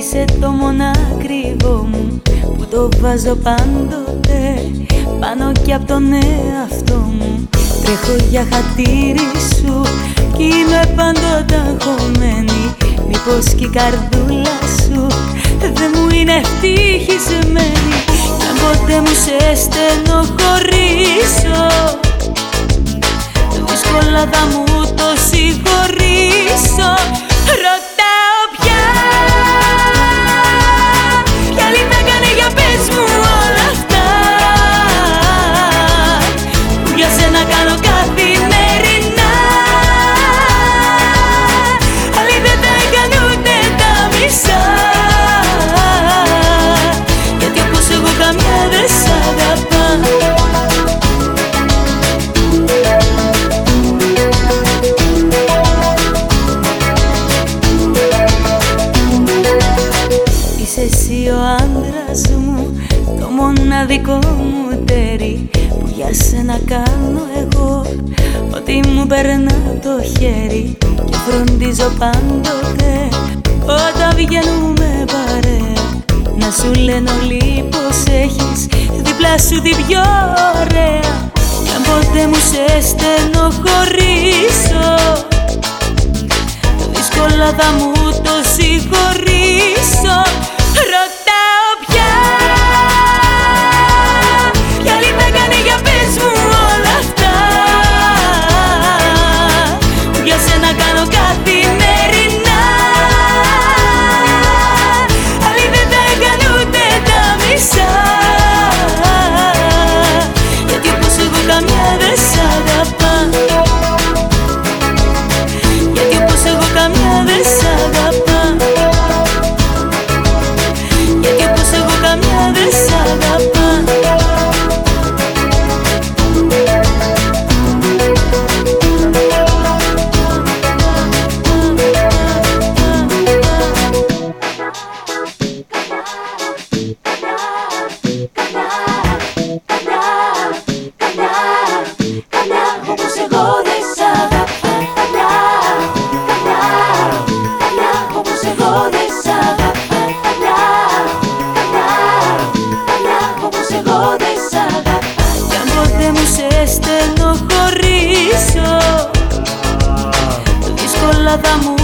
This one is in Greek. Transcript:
Είσαι το μονάκριβο μου που το βάζω πάντοτε πάνω κι από τον εαυτό μου. Τρέχω για χατήρι σου κι είμαι πάντοτε αγχωμένη. Μήπως κι η καρδούλα σου δεν μου είναι ευτυχισμένη. Κι αν ποτέ μου σε στενοχωρήσω Δύσκολα θα μου το συγχωρήσω μοναδικό μου τέρι Που για σένα κάνω εγώ. Ότι μου περνά το χέρι Και φροντίζω πάντοτε. Όταν βγαίνουμε παρέα Να σου λένε όλοι πως έχεις Δίπλα σου την πιο ωραία. Κι αν ποτέ μου σε στενοχωρήσω Δύσκολα θα μου το συγχωρήσω la damos.